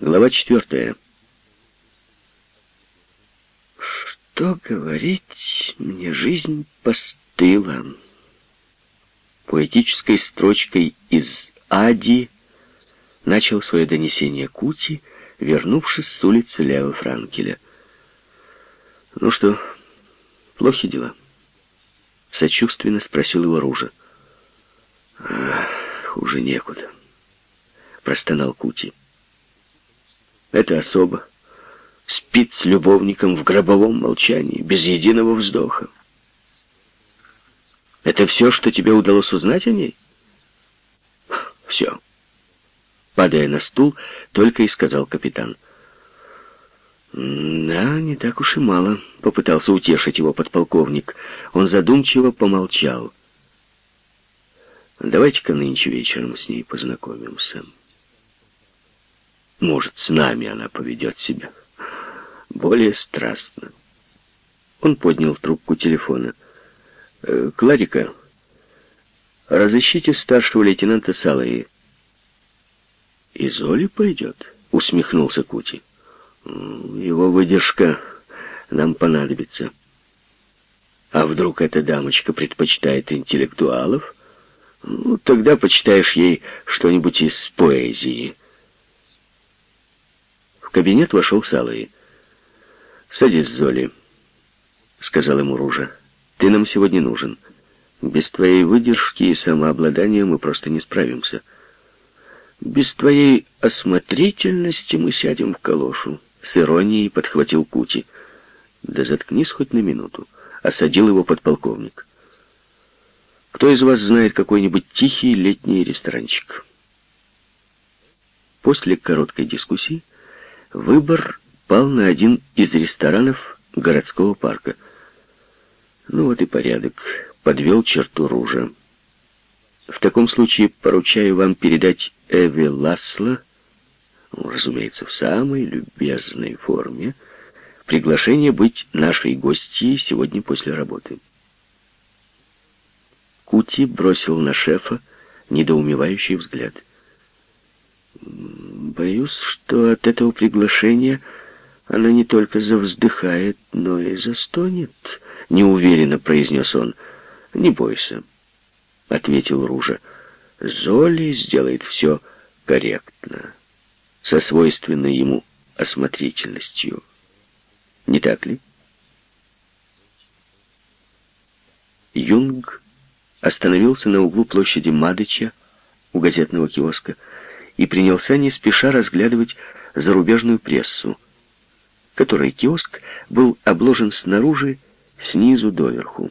Глава четвертая. Что говорить, мне жизнь постыла. Поэтической строчкой из «Ади» начал свое донесение Кути, вернувшись с улицы Лео Франкеля. «Ну что, плохи дела?» Сочувственно спросил его Ружа. «Хуже некуда», — простонал Кути. Это особо спит с любовником в гробовом молчании, без единого вздоха. Это все, что тебе удалось узнать о ней? Все. Падая на стул, только и сказал капитан. «Да, не так уж и мало», — попытался утешить его подполковник. Он задумчиво помолчал. «Давайте-ка нынче вечером с ней познакомимся». Может, с нами она поведет себя более страстно. Он поднял трубку телефона. «Э, «Кларика, разыщите старшего лейтенанта Салаи». «Из Оли пойдет?» — усмехнулся Кути. «Его выдержка нам понадобится». «А вдруг эта дамочка предпочитает интеллектуалов?» «Ну, тогда почитаешь ей что-нибудь из поэзии». В кабинет вошел Салой. «Садись, Золи», — сказал ему Ружа. «Ты нам сегодня нужен. Без твоей выдержки и самообладания мы просто не справимся. Без твоей осмотрительности мы сядем в калошу», — с иронией подхватил Кути. «Да заткнись хоть на минуту», — осадил его подполковник. «Кто из вас знает какой-нибудь тихий летний ресторанчик?» После короткой дискуссии Выбор пал на один из ресторанов городского парка. Ну вот и порядок. Подвел черту ружа. В таком случае поручаю вам передать Эви Ласло, ну, разумеется, в самой любезной форме, приглашение быть нашей гостьей сегодня после работы. Кути бросил на шефа недоумевающий взгляд — Боюсь, что от этого приглашения она не только завздыхает, но и застонет, — неуверенно произнес он. «Не бойся», — ответил Ружа. «Золи сделает все корректно, со свойственной ему осмотрительностью. Не так ли?» Юнг остановился на углу площади Мадыча у газетного киоска, и принялся не спеша разглядывать зарубежную прессу, которой киоск был обложен снаружи, снизу доверху.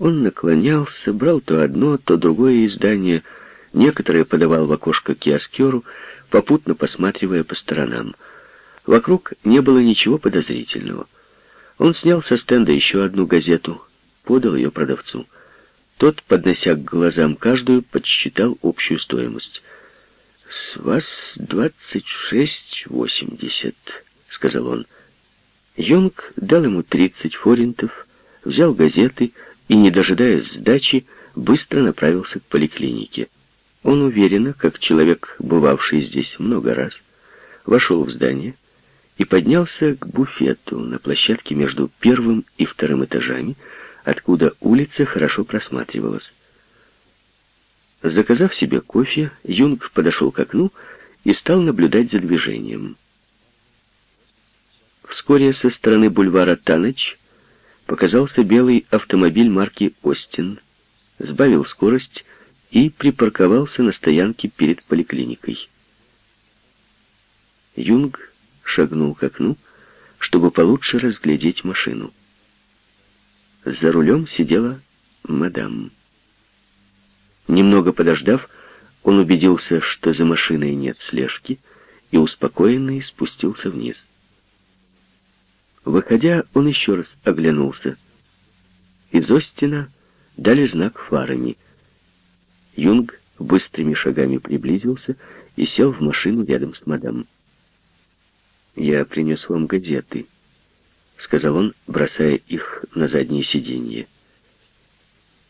Он наклонялся, брал то одно, то другое издание, некоторые подавал в окошко киоскеру, попутно посматривая по сторонам. Вокруг не было ничего подозрительного. Он снял со стенда еще одну газету, подал ее продавцу. Тот, поднося к глазам каждую, подсчитал общую стоимость. «С вас двадцать шесть восемьдесят», — сказал он. Йонг дал ему тридцать форинтов, взял газеты и, не дожидаясь сдачи, быстро направился к поликлинике. Он уверенно, как человек, бывавший здесь много раз, вошел в здание и поднялся к буфету на площадке между первым и вторым этажами, откуда улица хорошо просматривалась. Заказав себе кофе, Юнг подошел к окну и стал наблюдать за движением. Вскоре со стороны бульвара Таныч показался белый автомобиль марки «Остин», сбавил скорость и припарковался на стоянке перед поликлиникой. Юнг шагнул к окну, чтобы получше разглядеть машину. За рулем сидела мадам. Немного подождав, он убедился, что за машиной нет слежки, и успокоенный спустился вниз. Выходя, он еще раз оглянулся. Из Остина дали знак фарами. Юнг быстрыми шагами приблизился и сел в машину рядом с мадам. «Я принес вам газеты», — сказал он, бросая их на заднее сиденье.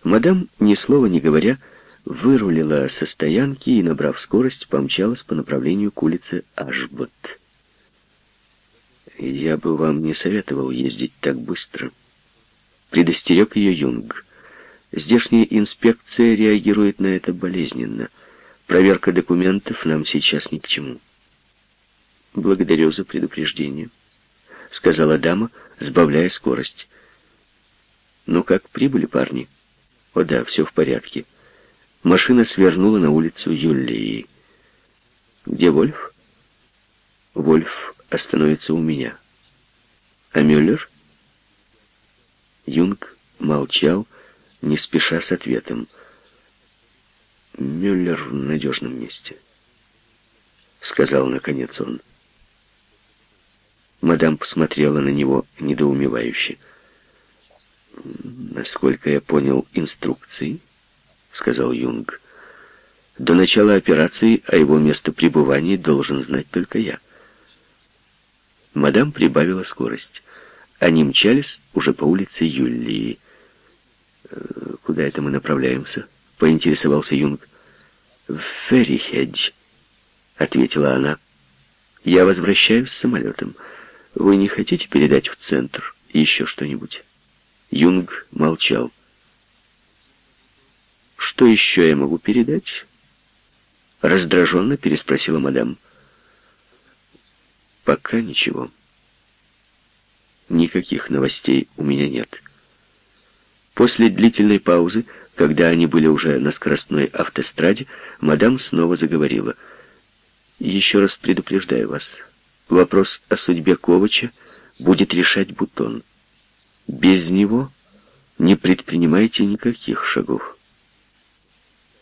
Мадам, ни слова не говоря, — вырулила со стоянки и, набрав скорость, помчалась по направлению к улице Ашбот. «Я бы вам не советовал ездить так быстро», — предостерег ее Юнг. «Здешняя инспекция реагирует на это болезненно. Проверка документов нам сейчас ни к чему». «Благодарю за предупреждение», — сказала дама, сбавляя скорость. «Ну как, прибыли парни?» «О да, все в порядке». Машина свернула на улицу Юлии. «Где Вольф?» «Вольф остановится у меня». «А Мюллер?» Юнг молчал, не спеша с ответом. «Мюллер в надежном месте», — сказал наконец он. Мадам посмотрела на него недоумевающе. «Насколько я понял инструкции», — сказал Юнг, — «до начала операции о его пребывания должен знать только я». Мадам прибавила скорость. Они мчались уже по улице Юлии. «Э, «Куда это мы направляемся?» — поинтересовался Юнг. «В Феррихедж», — ответила она. «Я возвращаюсь с самолетом». Вы не хотите передать в центр еще что-нибудь?» Юнг молчал. «Что еще я могу передать?» Раздраженно переспросила мадам. «Пока ничего. Никаких новостей у меня нет». После длительной паузы, когда они были уже на скоростной автостраде, мадам снова заговорила. «Еще раз предупреждаю вас». Вопрос о судьбе Ковача будет решать Бутон. Без него не предпринимайте никаких шагов.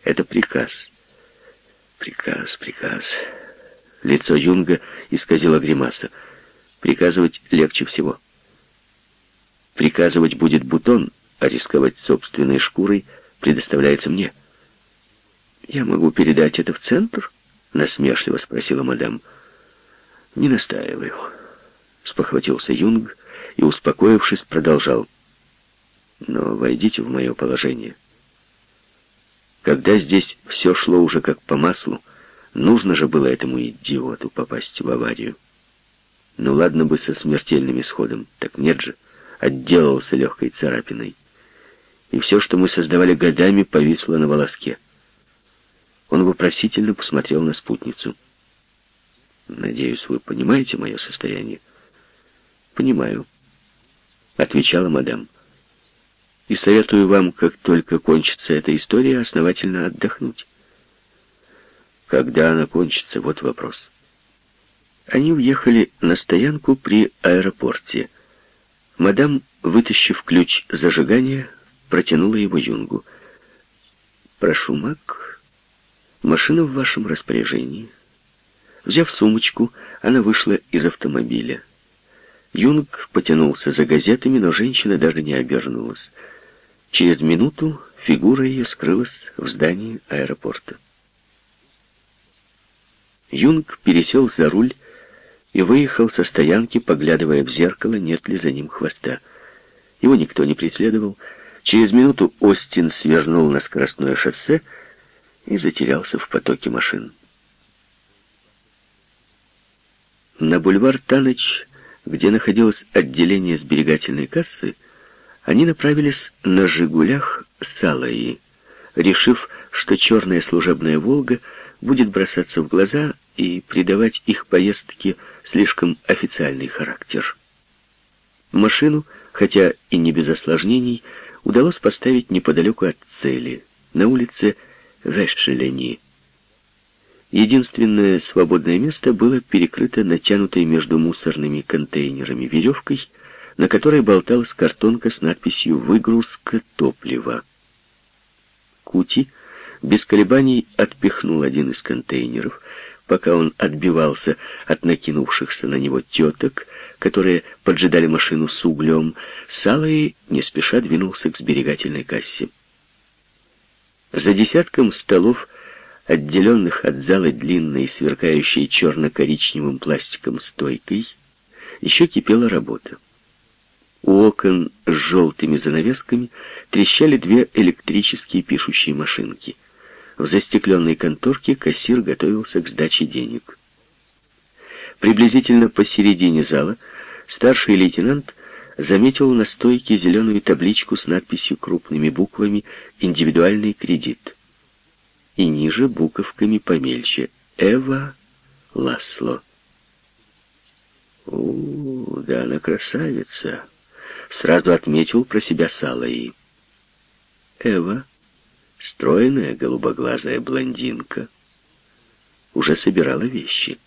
Это приказ. Приказ, приказ. Лицо Юнга исказило гримаса. Приказывать легче всего. Приказывать будет Бутон, а рисковать собственной шкурой предоставляется мне. «Я могу передать это в центр?» — насмешливо спросила мадам. «Не настаиваю», — спохватился Юнг и, успокоившись, продолжал. «Но войдите в мое положение. Когда здесь все шло уже как по маслу, нужно же было этому идиоту попасть в аварию. Ну ладно бы со смертельным исходом, так нет же, отделался легкой царапиной. И все, что мы создавали годами, повисло на волоске». Он вопросительно посмотрел на спутницу. Надеюсь, вы понимаете мое состояние? Понимаю, отвечала мадам. И советую вам, как только кончится эта история, основательно отдохнуть. Когда она кончится, вот вопрос. Они уехали на стоянку при аэропорте. Мадам, вытащив ключ зажигания, протянула его Юнгу. «Прошу, Мак, машина в вашем распоряжении». Взяв сумочку, она вышла из автомобиля. Юнг потянулся за газетами, но женщина даже не обернулась. Через минуту фигура ее скрылась в здании аэропорта. Юнг пересел за руль и выехал со стоянки, поглядывая в зеркало, нет ли за ним хвоста. Его никто не преследовал. Через минуту Остин свернул на скоростное шоссе и затерялся в потоке машин. На бульвар Таныч, где находилось отделение сберегательной кассы, они направились на «Жигулях» Салаи, решив, что черная служебная «Волга» будет бросаться в глаза и придавать их поездке слишком официальный характер. Машину, хотя и не без осложнений, удалось поставить неподалеку от цели, на улице Вешелени. Единственное свободное место было перекрыто натянутой между мусорными контейнерами веревкой, на которой болталась картонка с надписью «Выгрузка топлива». Кути без колебаний отпихнул один из контейнеров, пока он отбивался от накинувшихся на него теток, которые поджидали машину с углем, Салой не спеша двинулся к сберегательной кассе. За десятком столов отделенных от зала длинной, сверкающей черно-коричневым пластиком стойкой, еще кипела работа. У окон с желтыми занавесками трещали две электрические пишущие машинки. В застекленной конторке кассир готовился к сдаче денег. Приблизительно посередине зала Старший лейтенант заметил на стойке зеленую табличку с надписью крупными буквами «Индивидуальный кредит». И ниже буковками помельче «Эва Ласло». «У, да она красавица!» Сразу отметил про себя Салаи. Эва, стройная голубоглазая блондинка, уже собирала вещи.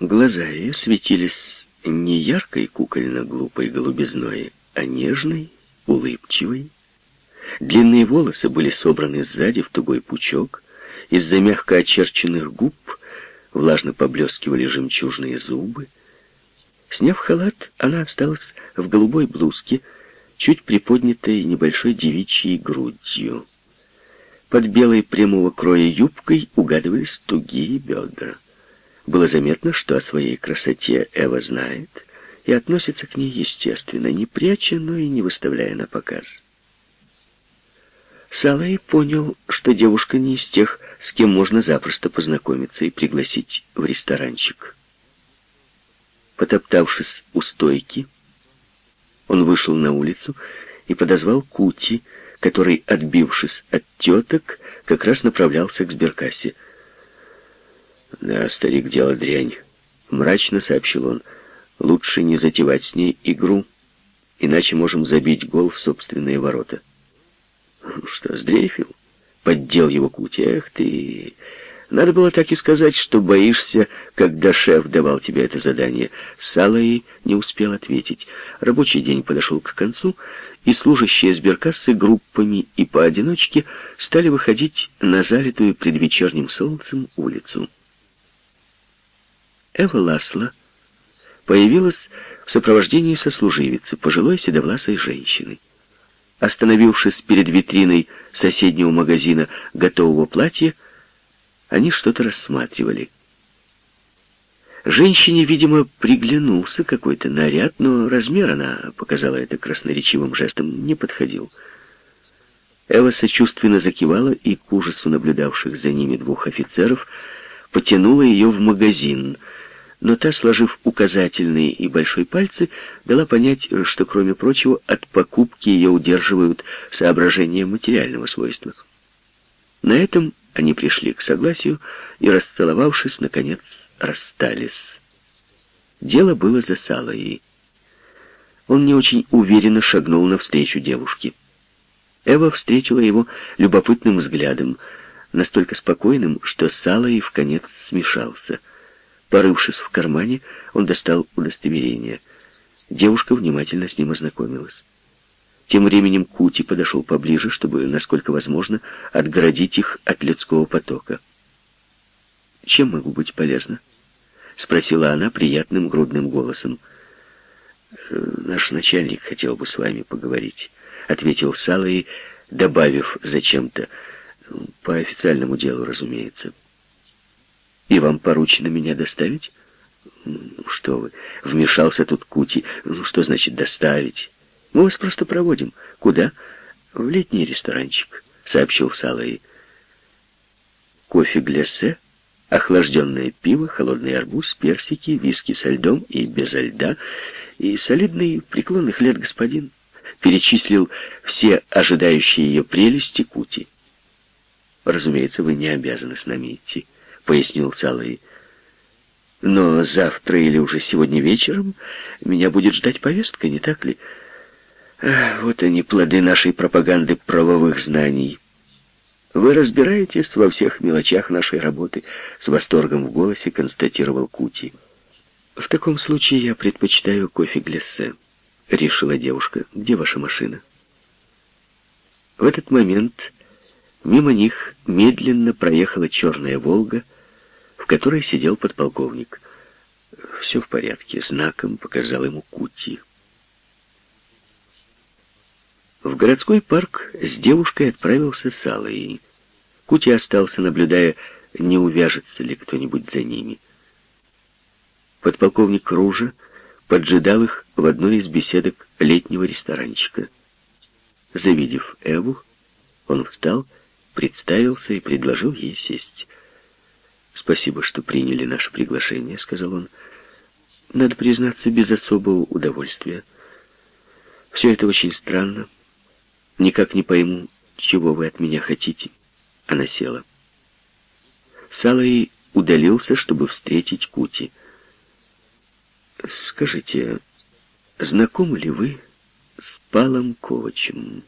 Глаза ее светились не яркой кукольно-глупой голубизной, а нежной, улыбчивой. Длинные волосы были собраны сзади в тугой пучок, из-за мягко очерченных губ влажно поблескивали жемчужные зубы. Сняв халат, она осталась в голубой блузке, чуть приподнятой небольшой девичьей грудью. Под белой прямого кроя юбкой угадывались тугие бедра. Было заметно, что о своей красоте Эва знает и относится к ней естественно, не пряча, но и не выставляя на показ. Салай понял, что девушка не из тех, с кем можно запросто познакомиться и пригласить в ресторанчик. Потоптавшись у стойки, он вышел на улицу и подозвал Кути, который, отбившись от теток, как раз направлялся к сберкассе. «Да, старик, дело дрянь», — мрачно сообщил он. «Лучше не затевать с ней игру, иначе можем забить гол в собственные ворота». «Что, сдрейфил?» — поддел его Кути. «Эх ты...» Надо было так и сказать, что боишься, когда шеф давал тебе это задание. Салаи не успел ответить. Рабочий день подошел к концу, и служащие сберкассы группами и поодиночке стали выходить на залитую предвечерним солнцем улицу. Эва Ласла появилась в сопровождении сослуживицы, пожилой седовласой женщины. Остановившись перед витриной соседнего магазина готового платья, они что-то рассматривали. Женщине, видимо, приглянулся какой-то наряд, но размер, она показала это красноречивым жестом, не подходил. Эва сочувственно закивала и, к ужасу наблюдавших за ними двух офицеров, потянула ее в магазин, но та, сложив указательные и большой пальцы, дала понять, что, кроме прочего, от покупки ее удерживают соображения материального свойства. На этом они пришли к согласию и, расцеловавшись, наконец, расстались. Дело было за Салой. Он не очень уверенно шагнул навстречу девушке. Эва встретила его любопытным взглядом, настолько спокойным, что Салой в конец смешался. Порывшись в кармане, он достал удостоверение. Девушка внимательно с ним ознакомилась. Тем временем Кути подошел поближе, чтобы, насколько возможно, отгородить их от людского потока. «Чем могу быть полезна?» — спросила она приятным грудным голосом. «Э, «Наш начальник хотел бы с вами поговорить», — ответил Салой, добавив зачем-то, «по официальному делу, разумеется». «И вам поручено меня доставить?» «Что вы?» — вмешался тут Кути. «Ну, что значит «доставить»?» Мы вас просто проводим. Куда? В летний ресторанчик, сообщил Салай. Кофе гляссе, охлажденное пиво, холодный арбуз, персики, виски со льдом и без льда, и солидный преклонных лет господин перечислил все ожидающие ее прелести Кути. «Разумеется, вы не обязаны с нами идти», — пояснил Салай. «Но завтра или уже сегодня вечером меня будет ждать повестка, не так ли?» Вот они, плоды нашей пропаганды правовых знаний. Вы разбираетесь во всех мелочах нашей работы, с восторгом в голосе констатировал Кути. В таком случае я предпочитаю кофе глиссе, решила девушка. Где ваша машина? В этот момент мимо них медленно проехала черная «Волга», в которой сидел подполковник. «Все в порядке», — знаком показал ему Кути. В городской парк с девушкой отправился Салой. Кути остался, наблюдая, не увяжется ли кто-нибудь за ними. Подполковник Ружа поджидал их в одной из беседок летнего ресторанчика. Завидев Эву, он встал, представился и предложил ей сесть. «Спасибо, что приняли наше приглашение», — сказал он. надо признаться, без особого удовольствия. Все это очень странно. Никак не пойму, чего вы от меня хотите. Она села. Салай удалился, чтобы встретить Кути. «Скажите, знакомы ли вы с Палом Ковачем?»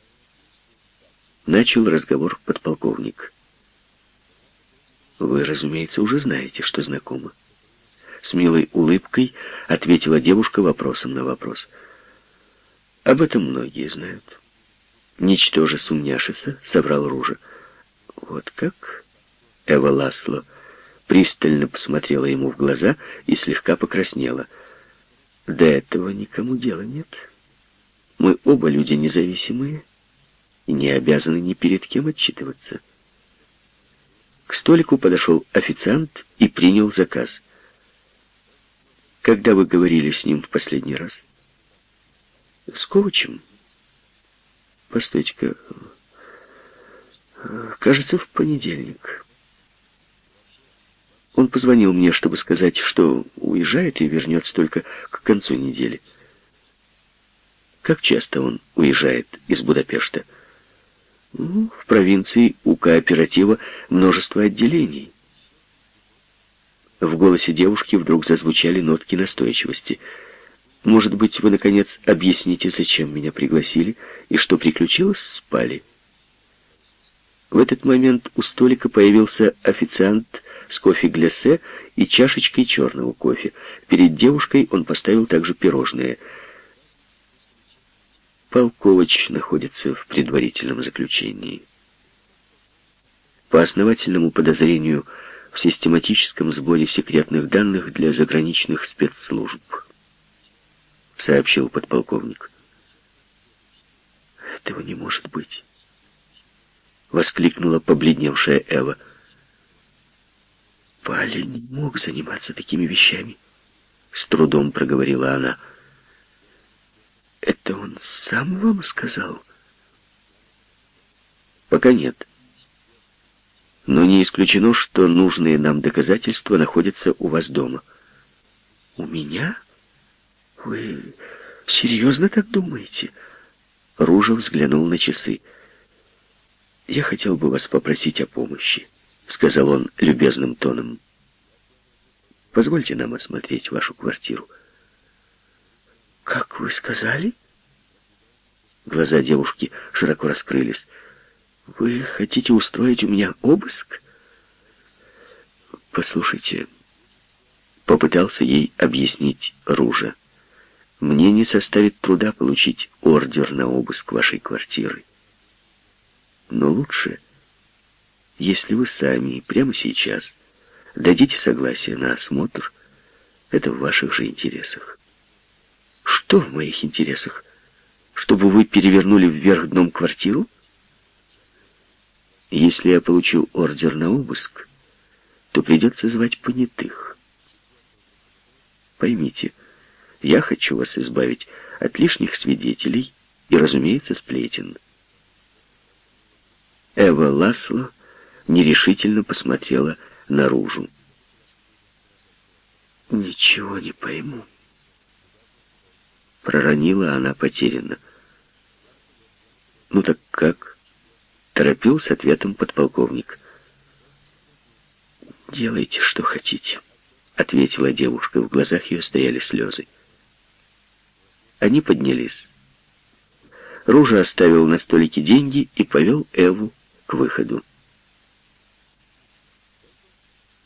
Начал разговор подполковник. «Вы, разумеется, уже знаете, что знакомы». С милой улыбкой ответила девушка вопросом на вопрос. «Об этом многие знают». «Ничтоже сумняшися», — соврал Ружа. «Вот как?» Эва Ласло пристально посмотрела ему в глаза и слегка покраснела. «До этого никому дела нет. Мы оба люди независимые и не обязаны ни перед кем отчитываться». К столику подошел официант и принял заказ. «Когда вы говорили с ним в последний раз?» «С Ковачем?» «Постойте-ка, кажется, в понедельник». Он позвонил мне, чтобы сказать, что уезжает и вернется только к концу недели. Как часто он уезжает из Будапешта? Ну, в провинции у кооператива множество отделений. В голосе девушки вдруг зазвучали нотки настойчивости. «Может быть, вы, наконец, объясните, зачем меня пригласили и что приключилось с Пали?» В этот момент у столика появился официант с кофе-глясе и чашечкой черного кофе. Перед девушкой он поставил также пирожные. Полкович находится в предварительном заключении. По основательному подозрению в систематическом сборе секретных данных для заграничных спецслужб, сообщил подполковник. «Этого не может быть!» — воскликнула побледневшая Эва. Пали не мог заниматься такими вещами. С трудом проговорила она. Это он сам вам сказал? Пока нет. Но не исключено, что нужные нам доказательства находятся у вас дома. У меня? Вы серьезно так думаете? Ружа взглянул на часы. Я хотел бы вас попросить о помощи. — сказал он любезным тоном. «Позвольте нам осмотреть вашу квартиру». «Как вы сказали?» Глаза девушки широко раскрылись. «Вы хотите устроить у меня обыск?» «Послушайте», — попытался ей объяснить Ружа, «мне не составит труда получить ордер на обыск вашей квартиры. Но лучше если вы сами прямо сейчас дадите согласие на осмотр, это в ваших же интересах. Что в моих интересах? Чтобы вы перевернули вверх дном квартиру? Если я получу ордер на обыск, то придется звать понятых. Поймите, я хочу вас избавить от лишних свидетелей и, разумеется, сплетен. Эва Ласло нерешительно посмотрела наружу. «Ничего не пойму», — проронила она потерянно. «Ну так как?» — торопил с ответом подполковник. «Делайте, что хотите», — ответила девушка. В глазах ее стояли слезы. Они поднялись. Ружа оставил на столике деньги и повел Эву к выходу.